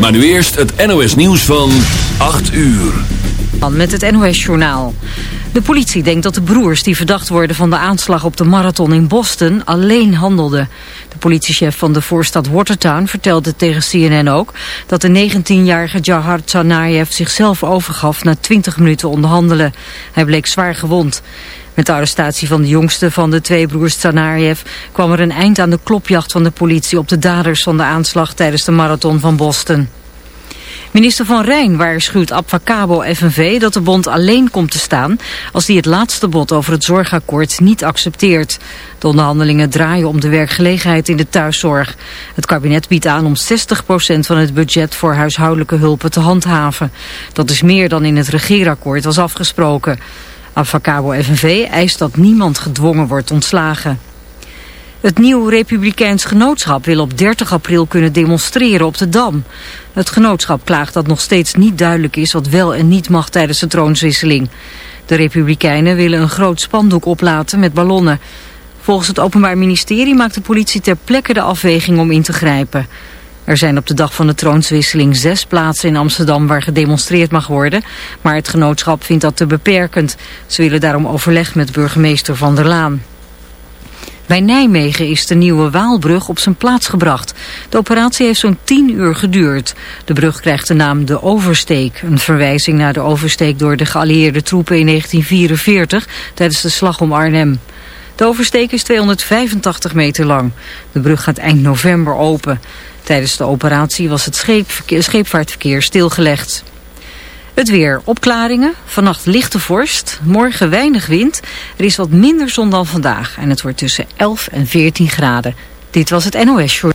Maar nu eerst het NOS nieuws van 8 uur. Met het NOS journaal. De politie denkt dat de broers die verdacht worden van de aanslag op de marathon in Boston alleen handelden. De politiechef van de voorstad Watertown vertelde tegen CNN ook dat de 19-jarige Jahar Tsarnaev zichzelf overgaf na 20 minuten onderhandelen. Hij bleek zwaar gewond. Met de arrestatie van de jongste van de twee broers Tsarnaev kwam er een eind aan de klopjacht van de politie op de daders van de aanslag tijdens de marathon van Boston. Minister Van Rijn waarschuwt Abfacabo FNV dat de bond alleen komt te staan als die het laatste bod over het zorgakkoord niet accepteert. De onderhandelingen draaien om de werkgelegenheid in de thuiszorg. Het kabinet biedt aan om 60% van het budget voor huishoudelijke hulpen te handhaven. Dat is meer dan in het regeerakkoord was afgesproken. Avacabo FNV eist dat niemand gedwongen wordt ontslagen. Het nieuw Republikeins Genootschap wil op 30 april kunnen demonstreren op de Dam. Het genootschap klaagt dat nog steeds niet duidelijk is wat wel en niet mag tijdens de troonswisseling. De Republikeinen willen een groot spandoek oplaten met ballonnen. Volgens het Openbaar Ministerie maakt de politie ter plekke de afweging om in te grijpen. Er zijn op de dag van de troonswisseling zes plaatsen in Amsterdam waar gedemonstreerd mag worden. Maar het genootschap vindt dat te beperkend. Ze willen daarom overleg met burgemeester Van der Laan. Bij Nijmegen is de nieuwe Waalbrug op zijn plaats gebracht. De operatie heeft zo'n 10 uur geduurd. De brug krijgt de naam de Oversteek. Een verwijzing naar de oversteek door de geallieerde troepen in 1944 tijdens de slag om Arnhem. De oversteek is 285 meter lang. De brug gaat eind november open. Tijdens de operatie was het scheepvaartverkeer stilgelegd. Het weer. Opklaringen. Vannacht lichte vorst. Morgen weinig wind. Er is wat minder zon dan vandaag. En het wordt tussen 11 en 14 graden. Dit was het NOS Short.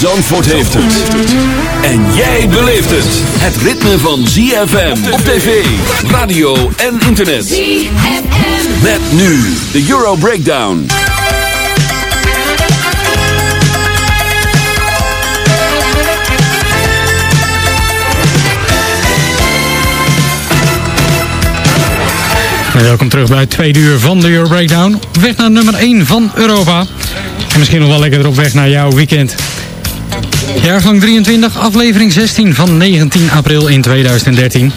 Zandvoort heeft het. En jij beleeft het. Het ritme van ZFM op tv, radio en internet. ZFM. Met nu de Euro Breakdown. Welkom terug bij het tweede uur van de Euro Breakdown. Op weg naar nummer 1 van Europa. En misschien nog wel lekker op weg naar jouw weekend. Jaargang 23, aflevering 16 van 19 april in 2013.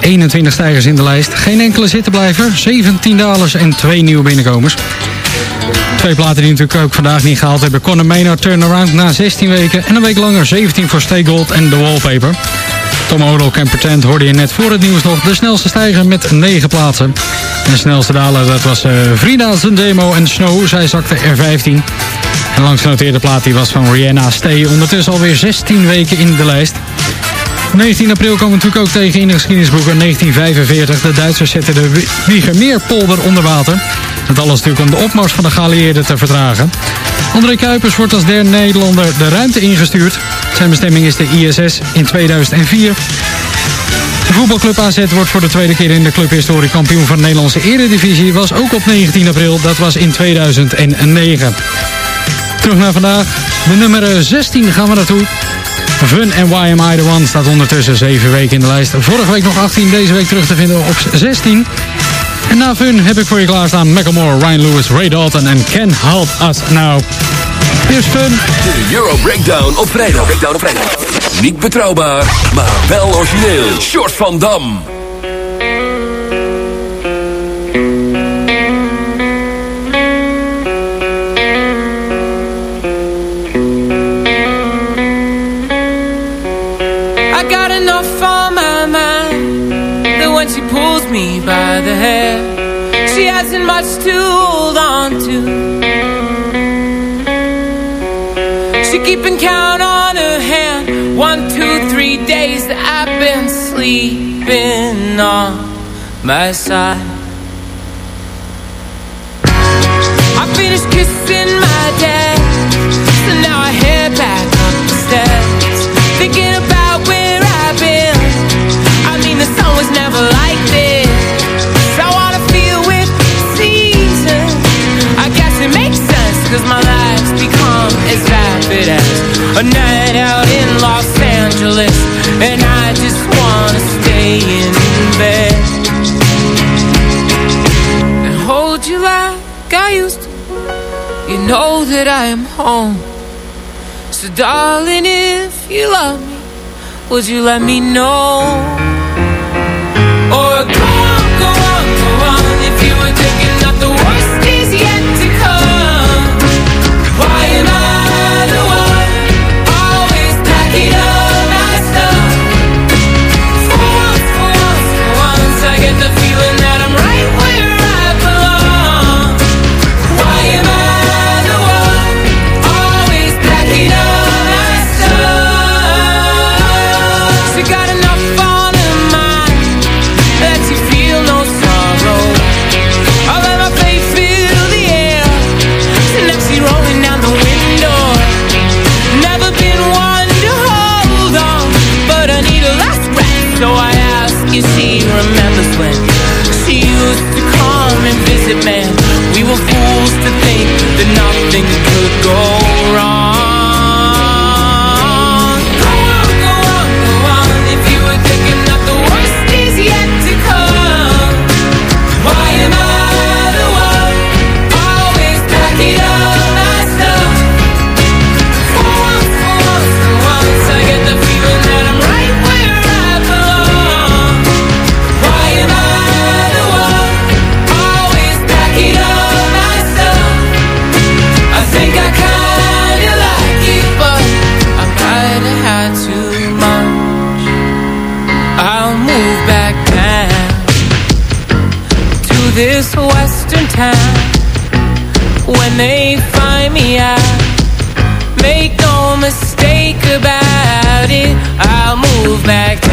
21 stijgers in de lijst, geen enkele zittenblijver, 17 dalers en twee nieuwe binnenkomers. Twee platen die natuurlijk ook vandaag niet gehaald hebben. Conor Maynard Turnaround na 16 weken en een week langer 17 voor Stay Gold en The Wallpaper. Tom Odell en Pretend hoorde je net voor het nieuws nog de snelste stijger met 9 plaatsen. En de snelste daler dat was uh, Frida demo en Snow, zij zakte er 15. En langs genoteerde plaat die was van Rihanna Stay, ondertussen alweer 16 weken in de lijst. 19 april komen we natuurlijk ook tegen in de geschiedenisboeken 1945. De Duitsers zetten de Wiegermeerpolder onder water. Dat alles natuurlijk om de opmars van de geallieerden te vertragen. André Kuipers wordt als derde Nederlander de ruimte ingestuurd. Zijn bestemming is de ISS in 2004. De voetbalclub AZ wordt voor de tweede keer in de clubhistorie kampioen van de Nederlandse eredivisie. Was ook op 19 april, dat was in 2009. Terug naar vandaag. De nummer 16 gaan we naartoe. Fun en Why Am I The One staat ondertussen 7 weken in de lijst. Vorige week nog 18, deze week terug te vinden op 16. En na Fun heb ik voor je klaarstaan Macklemore, Ryan Lewis, Ray Dalton en Ken Help Us Now. Eerst Fun. De Euro Breakdown op vrijdag. Breakdown op vrijdag. Niet betrouwbaar, maar wel origineel. Short van Dam. By the hair. She hasn't much to hold on to. She keeping count on her hand. One, two, three days that I've been sleeping on my side. I finished kissing my dad, so now I head back up the steps, thinking about where I've been. I mean, the sun was never darling, if you love me, would you let me know? When they find me out. Make no mistake about it, I'll move back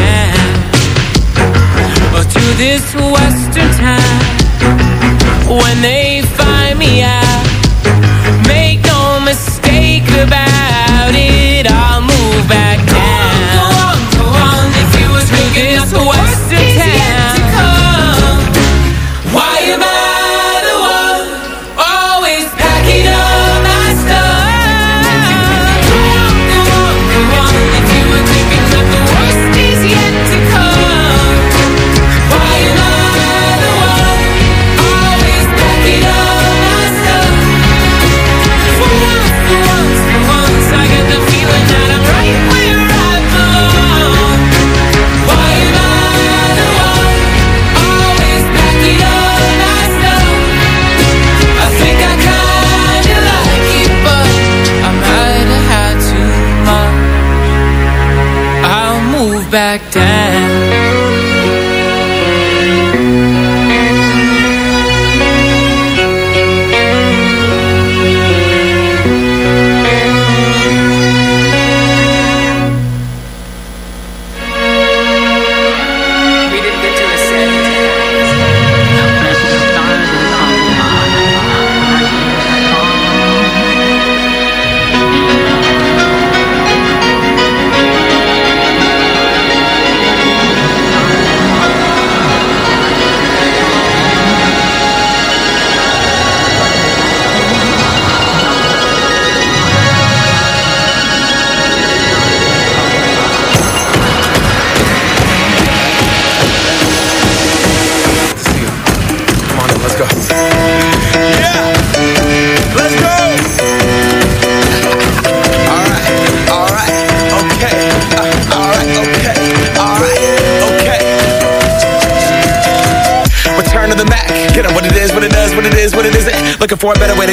to this western town when they find me out. Make no mistake about back down.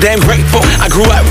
damn grateful.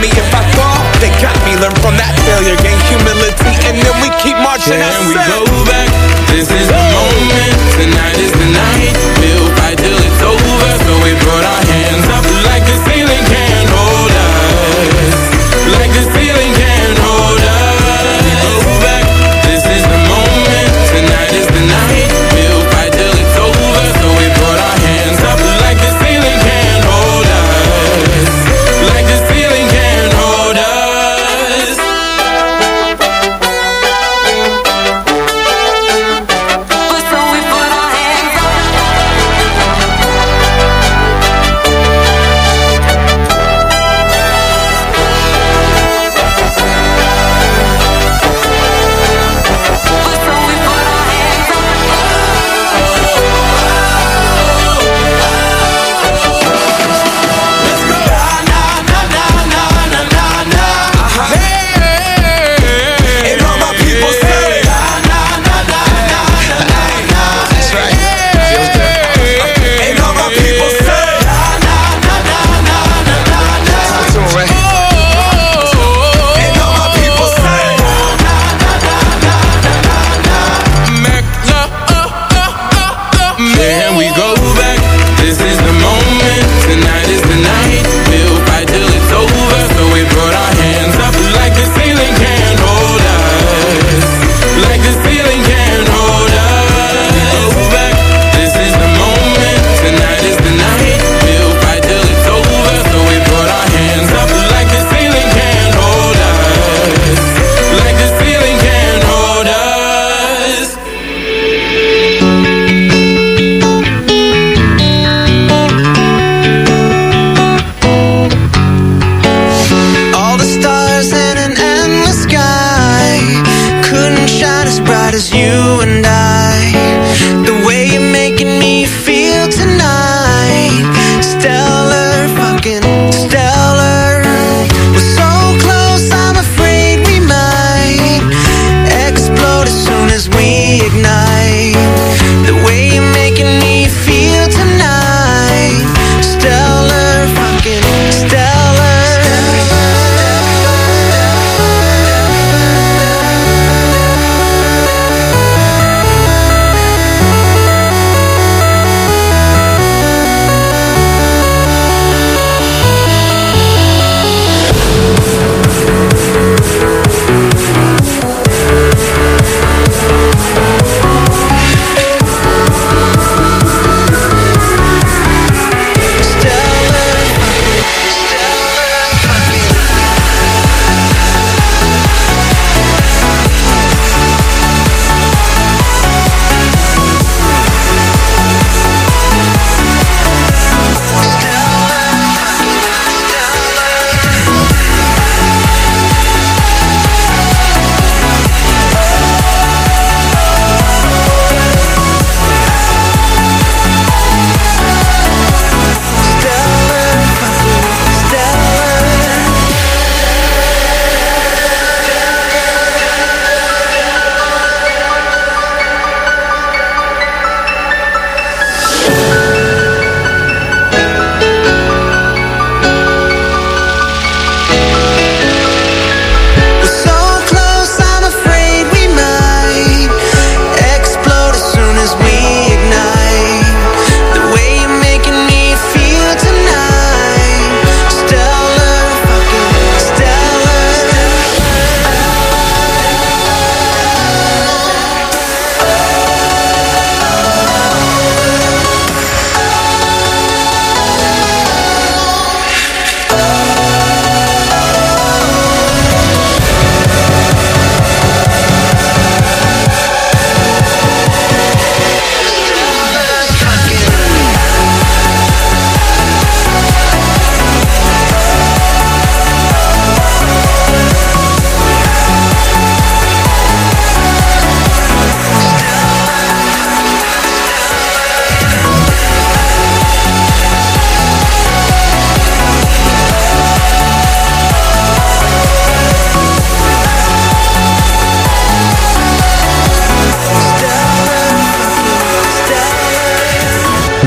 me. If I fall, they got me. Learn from that failure, gain humility, and then we keep marching. Can we said- go back? This is the moment. Tonight is the night. We'll fight till it's over. So we put our hands up like the ceiling can't hold us. Like the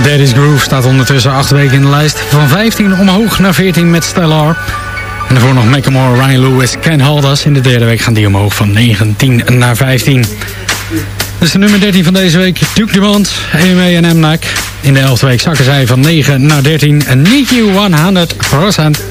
Daddy's Groove staat ondertussen acht weken in de lijst. Van 15 omhoog naar 14 met Stellar. En daarvoor nog Macklemore, Ryan Lewis, Ken Haldas. In de derde week gaan die omhoog van 19 naar 15. Dus de nummer 13 van deze week, Duke Dumont, EMA en MNAC. In de elfde week zakken zij van 9 naar 13. En NIQ 100%.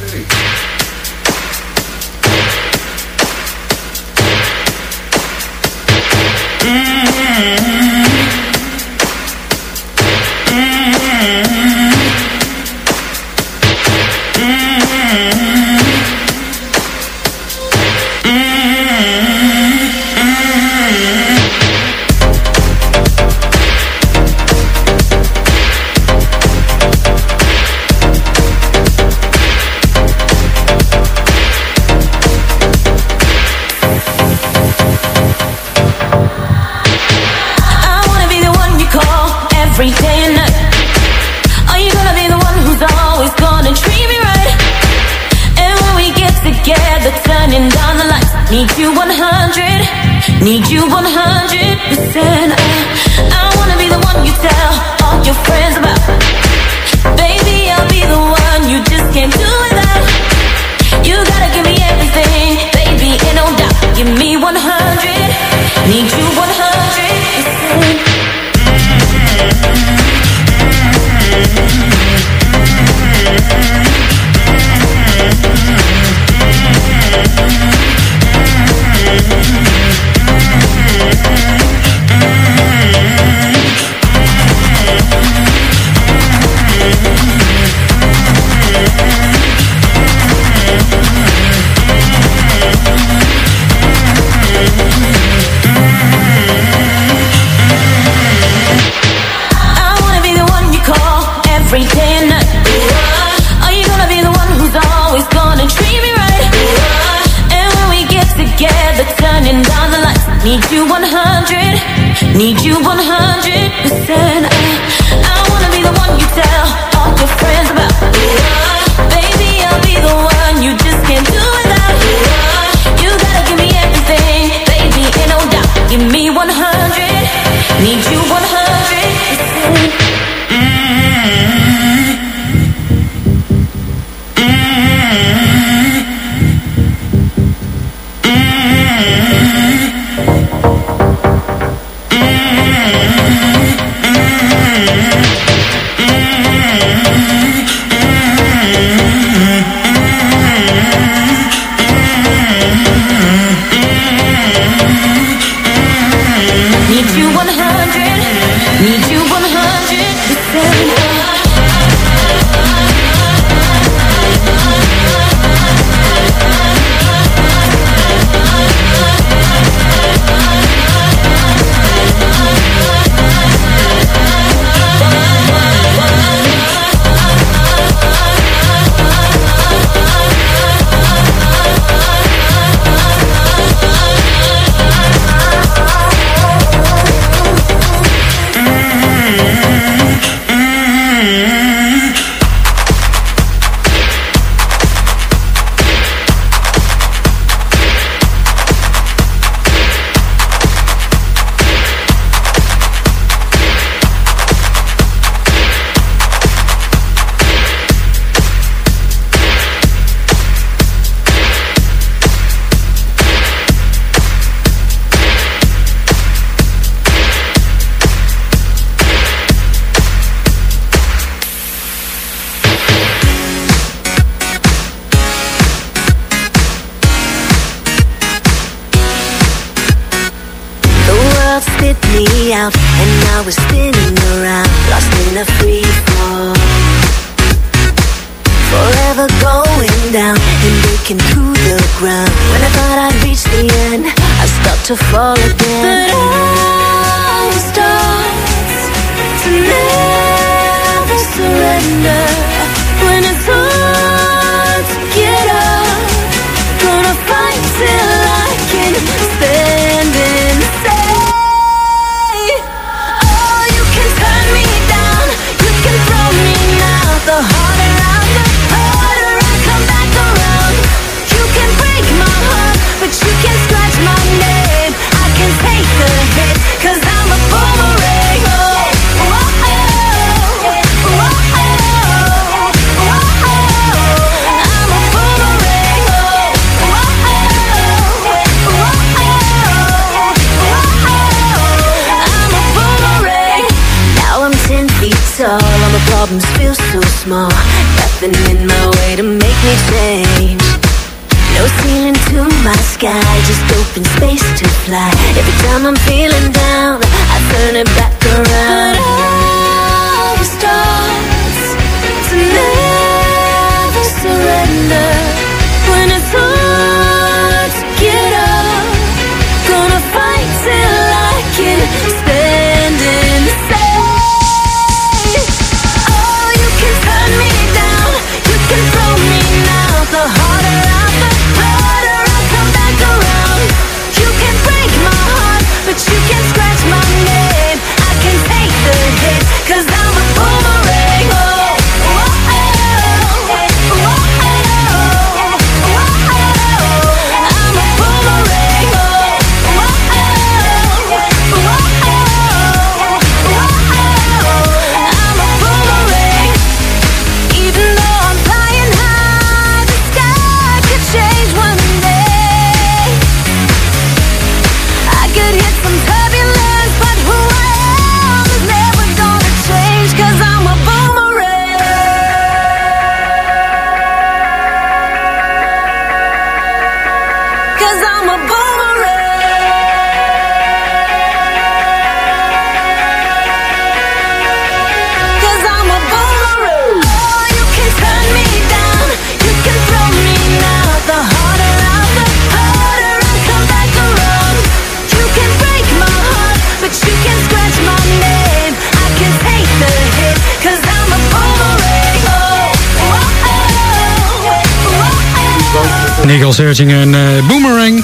Searching en eh, Boomerang.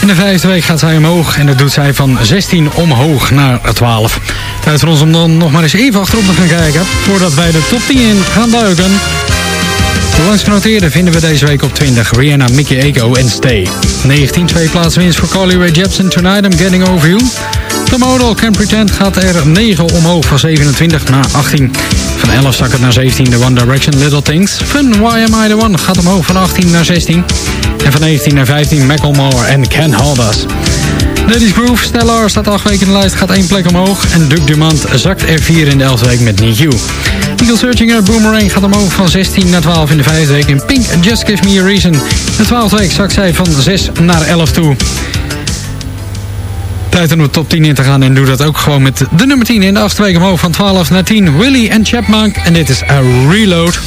In de vijfde week gaat zij omhoog en dat doet zij van 16 omhoog naar 12. Tijd voor ons om dan nog maar eens even achterop te gaan kijken. Voordat wij de top 10 in gaan duiken. De langst genoteerde vinden we deze week op 20. Rihanna, Mickey Eko en Stay. 19, twee plaatsen winst voor Carly Rae Jepsen. Tonight I'm Getting Over You. The Model Can Pretend gaat er 9 omhoog van 27 naar 18. Van 11 zak het naar 17 de One Direction Little Things. Fun Why Am I The One gaat omhoog van 18 naar 16. En van 19 naar 15 Macklemore en Ken Hold Us. Ladies Groove, Stellar staat 8 weken in de lijst, gaat 1 plek omhoog. En Duke Dumont zakt er 4 in de 11e week met Need You. Eagle Searchinger, Boomerang gaat omhoog van 16 naar 12 in de 5e week. En Pink, Just Give Me A Reason. De 12e week zakt zij van 6 naar 11 toe. Tijd om de top 10 in te gaan en doe dat ook gewoon met de nummer 10 in de 8e week omhoog van 12 naar 10. Willy en Chapmunk en dit is A Reload.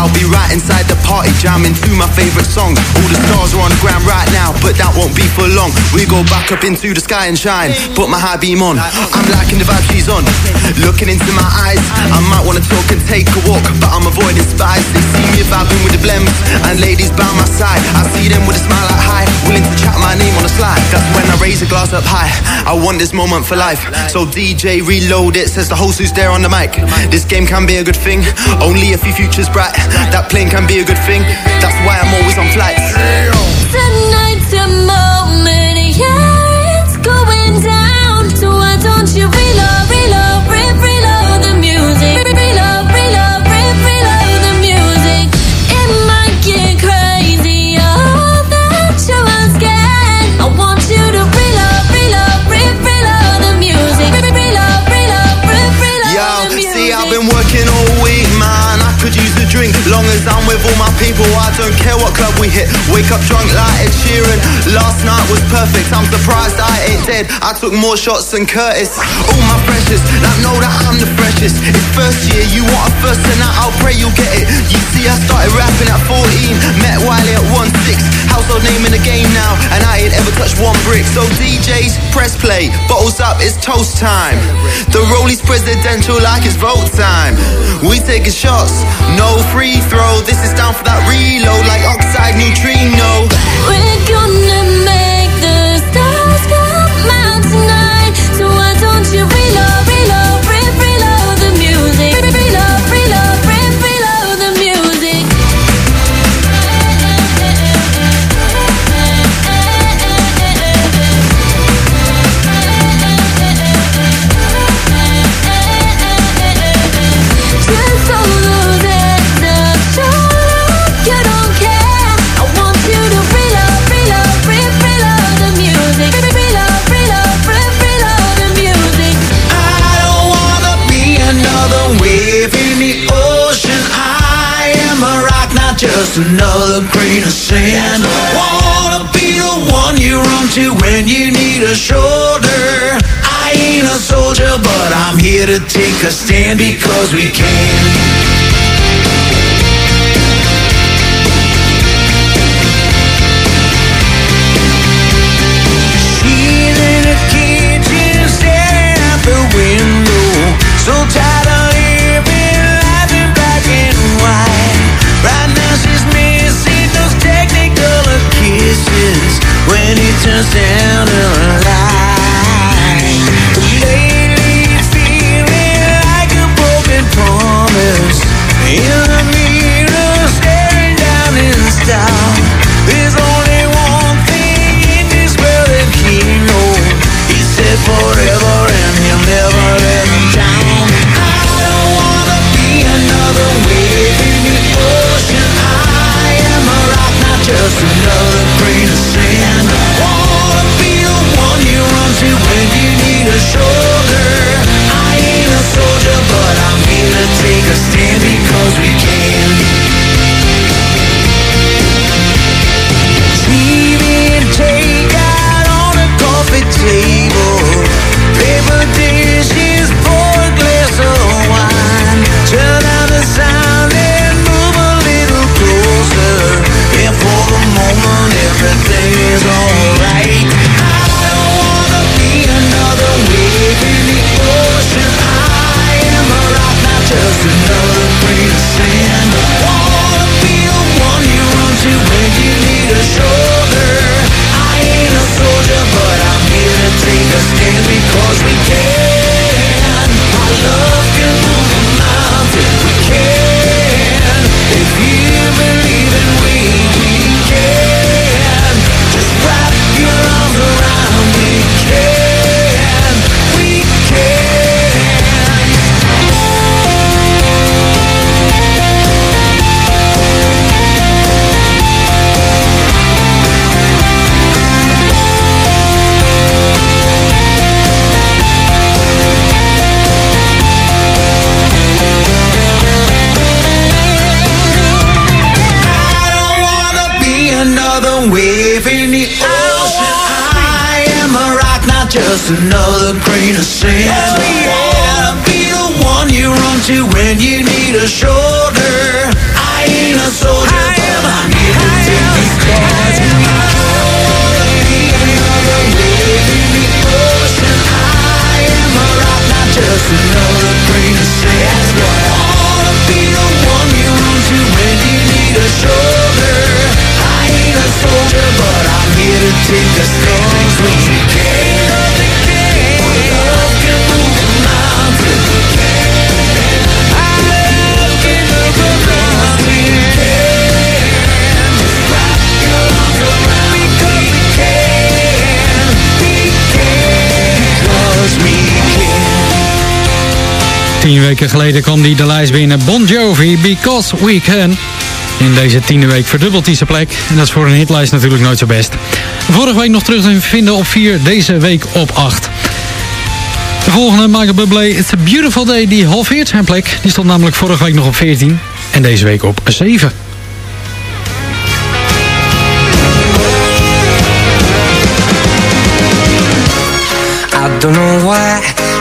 I'll be right inside party, jamming to my favorite song. All the stars are on the ground right now, but that won't be for long. We go back up into the sky and shine, put my high beam on. I'm liking the vibe she's on, looking into my eyes. I might wanna talk and take a walk, but I'm avoiding spies. They see me vibing with the blems, and ladies by my side. I see them with a smile like hi, willing to chat my name on the slide. That's when I raise a glass up high. I want this moment for life. So DJ reload it, says the host who's there on the mic. This game can be a good thing, only if your future's bright. That plane can be a good thing, that's why I'm always on flights. Tonight's a moment, yeah, it's going down. So why don't you hit. Wake up drunk like Ed Sheeran. Last night was perfect. I'm surprised I dead. I took more shots than Curtis. All my precious, now know that I'm the freshest. It's first year, you want a first tonight, I'll pray you'll get it. You see, I started rapping at 14, met Wiley at 1-6. Household name in the game now, and I ain't ever touched one brick. So DJs, press play, bottles up, it's toast time. The Rollies presidential like it's vote time. We taking shots, no free throw. This is down for that reload like oxide neutrino. We're gonna make tonight. So why don't you reload, reload, another grain of sand. Wanna be the one you run to when you need a shoulder. I ain't a soldier, but I'm here to take a stand because we can. Tien weken geleden kwam die de lijst binnen. Bon Jovi, Because We Can. In deze tiende week verdubbelt hij zijn plek. En dat is voor een hitlijst natuurlijk nooit zo best. Vorige week nog terug te vinden op 4, deze week op 8. De volgende, Michael Bublé, It's a Beautiful Day, die halveert zijn plek. Die stond namelijk vorige week nog op 14 en deze week op 7.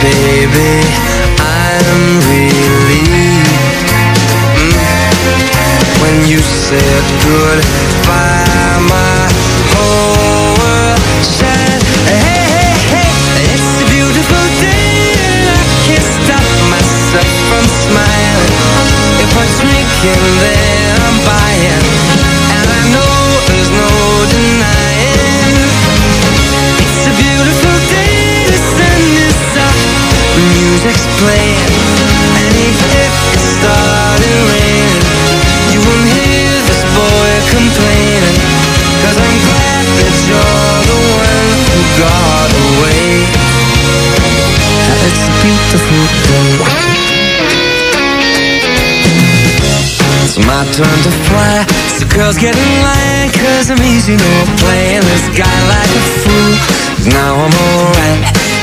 baby, I'm relieved mm, when you said goodbye. My whole world shined. Hey, hey, hey, it's a beautiful day, and I can't stop myself from smiling. If I drink and then I'm buying, playing, and even if it started raining, you won't this boy I'm glad that you're the one who got away. It's a beautiful day. It's my turn to fly. So girls get in cause I'm easy, no playing this guy like a fool. Now I'm alright.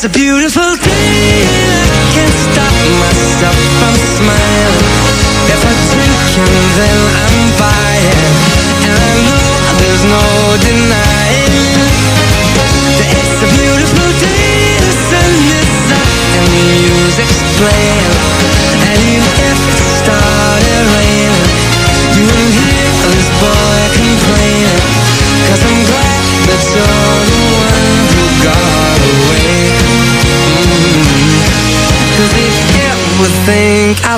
It's a beautiful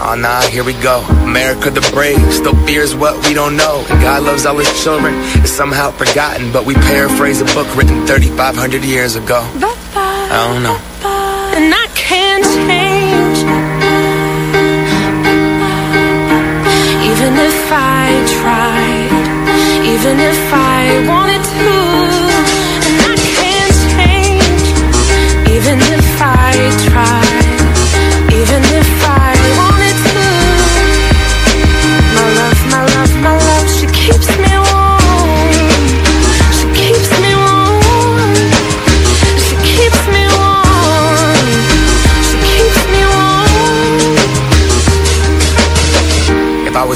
Oh nah, here we go. America the brave still fears what we don't know. And God loves all his children. It's somehow forgotten, but we paraphrase a book written 3,500 years ago. I don't know. And I can't change Even if I tried Even if I wanted to And I can't change Even if I tried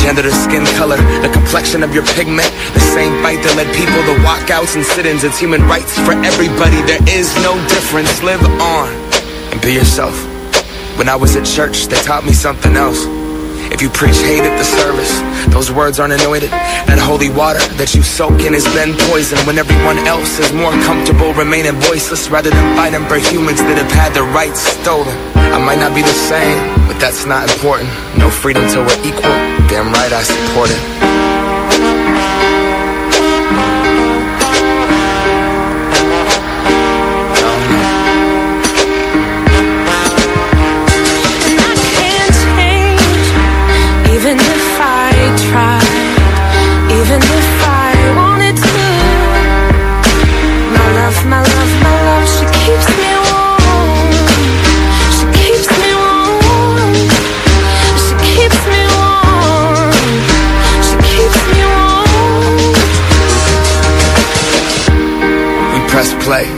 Gender skin color, the complexion of your pigment. The same fight that led people to walkouts and sit-ins. It's human rights for everybody. There is no difference. Live on and be yourself. When I was at church, they taught me something else. If you preach hate at the service, those words aren't anointed. That holy water that you soak in has been poisoned when everyone else is more comfortable remaining voiceless rather than fighting for humans that have had their rights stolen. I might not be the same, but that's not important. No freedom till we're equal. Damn right I support it.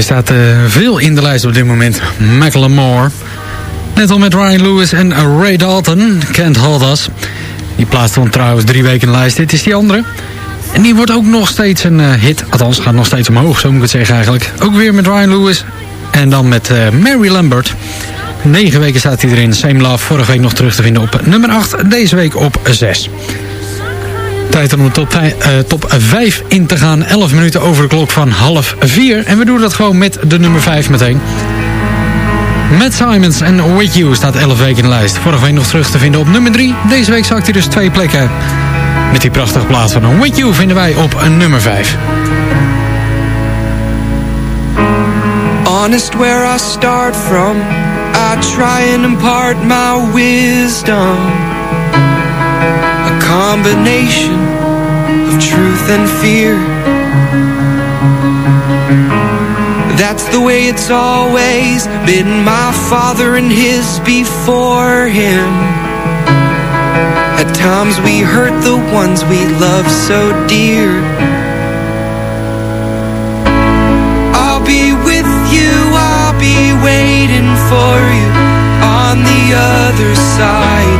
Hij staat eh, veel in de lijst op dit moment. Macklemore. Net al met Ryan Lewis en Ray Dalton. Can't Hold Us. Die plaatst dan trouwens drie weken in de lijst. Dit is die andere. En die wordt ook nog steeds een eh, hit. Althans, gaat nog steeds omhoog, zo moet ik het zeggen eigenlijk. Ook weer met Ryan Lewis. En dan met eh, Mary Lambert. Negen weken staat hij erin. Same Love. Vorige week nog terug te vinden op nummer 8. Deze week op 6. Tijd om de top, vij- eh, top 5 in te gaan. 11 minuten over de klok van half 4. En we doen dat gewoon met de nummer 5 meteen. Matt Simons en With You staat 11 weken in de lijst. Vorige week nog terug te vinden op nummer 3. Deze week zakt hij dus twee plekken. Met die prachtige plaats van With You vinden wij op nummer 5. honest where I start from. I try and impart my wisdom. A combination of truth and fear. That's the way it's always been. My father and his before him. At times we hurt the ones we love so dear. I'll be with you, I'll be waiting for you on the other side,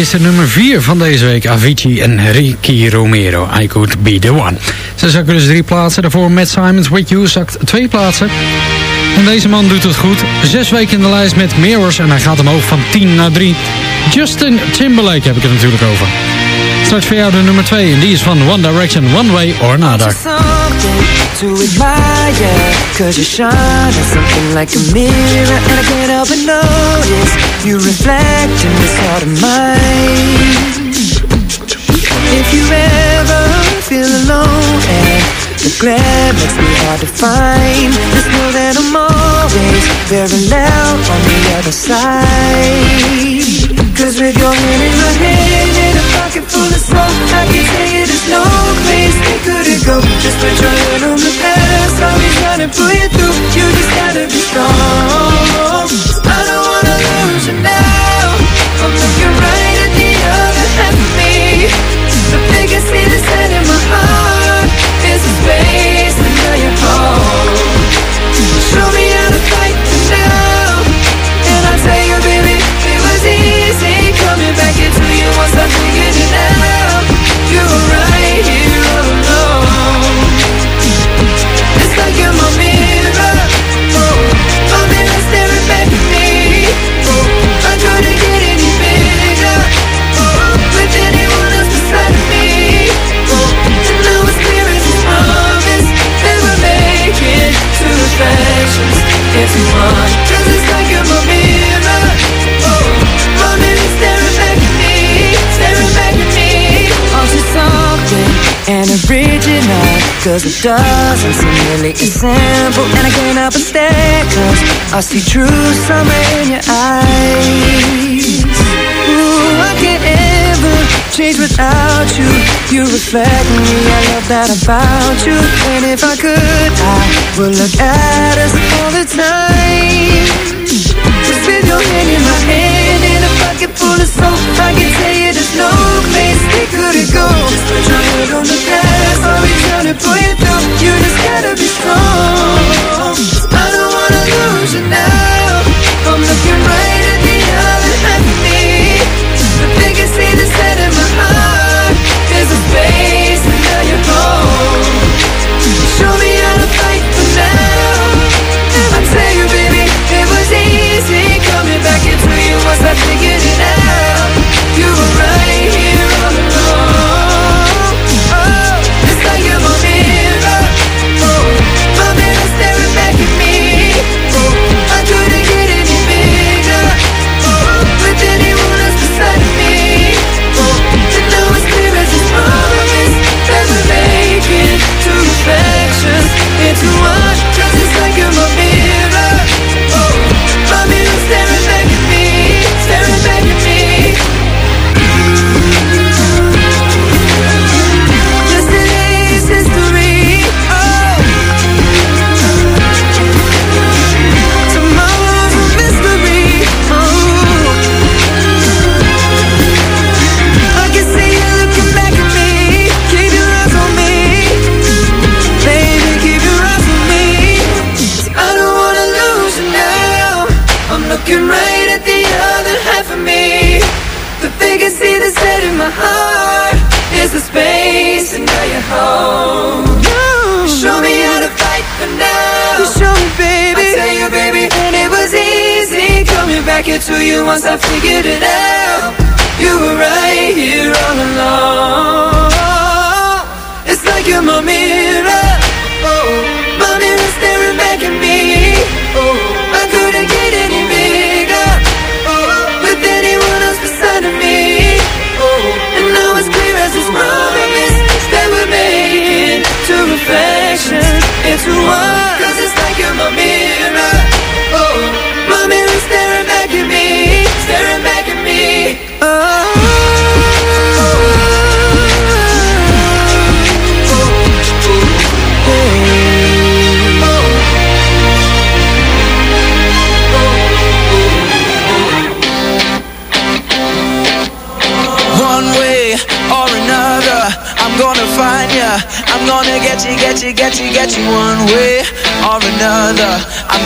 is de nummer 4 van deze week. Avicii en Ricky Romero. I could be the one. Ze zakken dus drie plaatsen. Daarvoor Matt Simons With You zakt twee plaatsen. En deze man doet het goed. Zes weken in de lijst met Mirrors. En hij gaat omhoog van 10 naar 3. Justin Timberlake heb ik het natuurlijk over. Straks voor jou de nummer 2. En die is van One Direction, One Way or Another. You reflect in this heart of mine If you ever feel alone And the glare makes me hard to find Just know that I'm always very loud on the other side. Cause with your hand in my hand And a pocket full of soul I can tell you there's no place we couldn't go. Just put your hand on the past I'll be trying to pull you through. You just gotta be strong i'm looking right at the other half of me. The biggest in my heart Is the space you Show me how to fight the And I'll tell you baby, it was easy Coming back into you. Once I figured it out You Cause it's like I'm mirror oh, Running and staring back at me Staring back at me something and Cause it doesn't seem really as simple And I can't help but stare Cause I see true summer in your eyes Ooh, I can't change without you. You reflect me, I love that about you. And if I could, I would look at us all the time. Just with your hand in my hand In a pocket full of soap. I can tell you there's no place we couldn't go. Just put your head on the past Cause it's like you're my mirror. Oh, my mirror staring back at me, staring back at me. Another, I'm gonna find ya. I'm gonna get you, get you, get you, get you. One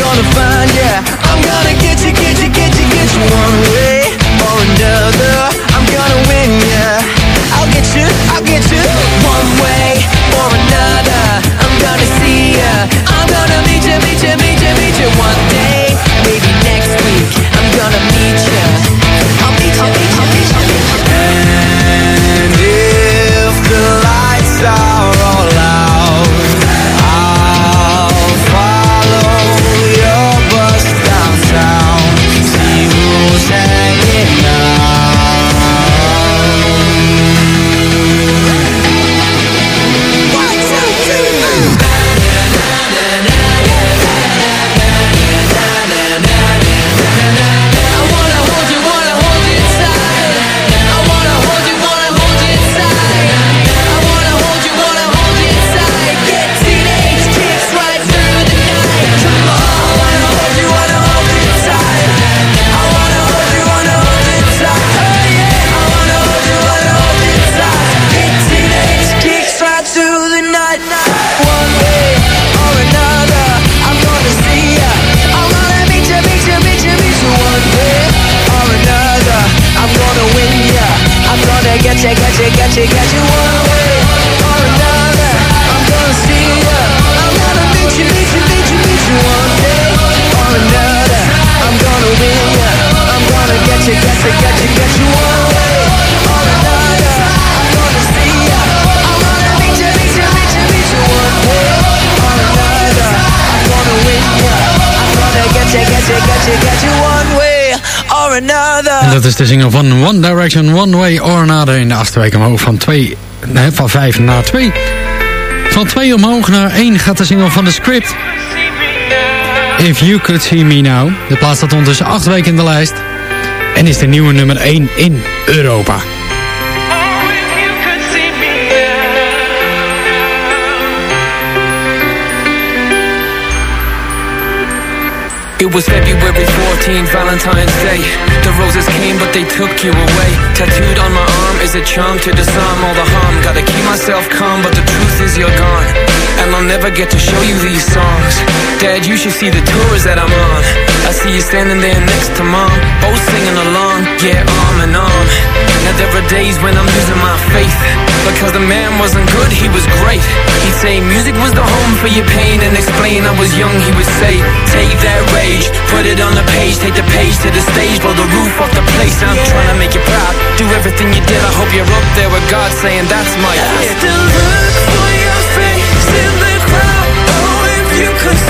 gonna find ya. I'm gonna get you, get you, get you, get you One way or another. I'm gonna win ya. I'll get you, I'll get you One way or another. I'm gonna see ya. I'm gonna meet you, meet you, meet you, meet you One dat is de single van One Direction, One Way or Another. In de achtste week omhoog van, twee, nee, van vijf naar twee. Van twee omhoog naar één gaat de single van The Script. If You Could See Me Now. De plaats staat ondertussen acht weken in de lijst. En is de nieuwe nummer 1 in Europa. It was February 14, Valentine's Day. The roses came, but they took you away. Tattooed on my arm is a charm to disarm all the harm. Gotta keep myself calm, but the truth is you're gone. And I'll never get to show you these songs. Dad, you should see the tours that I'm on. I see you standing there next to mom, both singing along, yeah, arm in arm. Now there are days when I'm losing my faith. Because the man wasn't good, he was great. He'd say music was the home for your pain and explain I was young, he would say, take that rage, put it on the page, take the page to the stage, blow the roof off the place. I'm trying to make you proud, do everything you did. I hope you're up there with God saying that's my I still look for your face in the crowd. Oh, if you could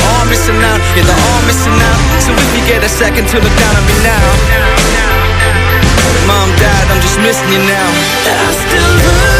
they're all missing out, yeah, they're all missing out. So if you get a second to look down on me now. Mom, dad, I'm just missing you now. I still look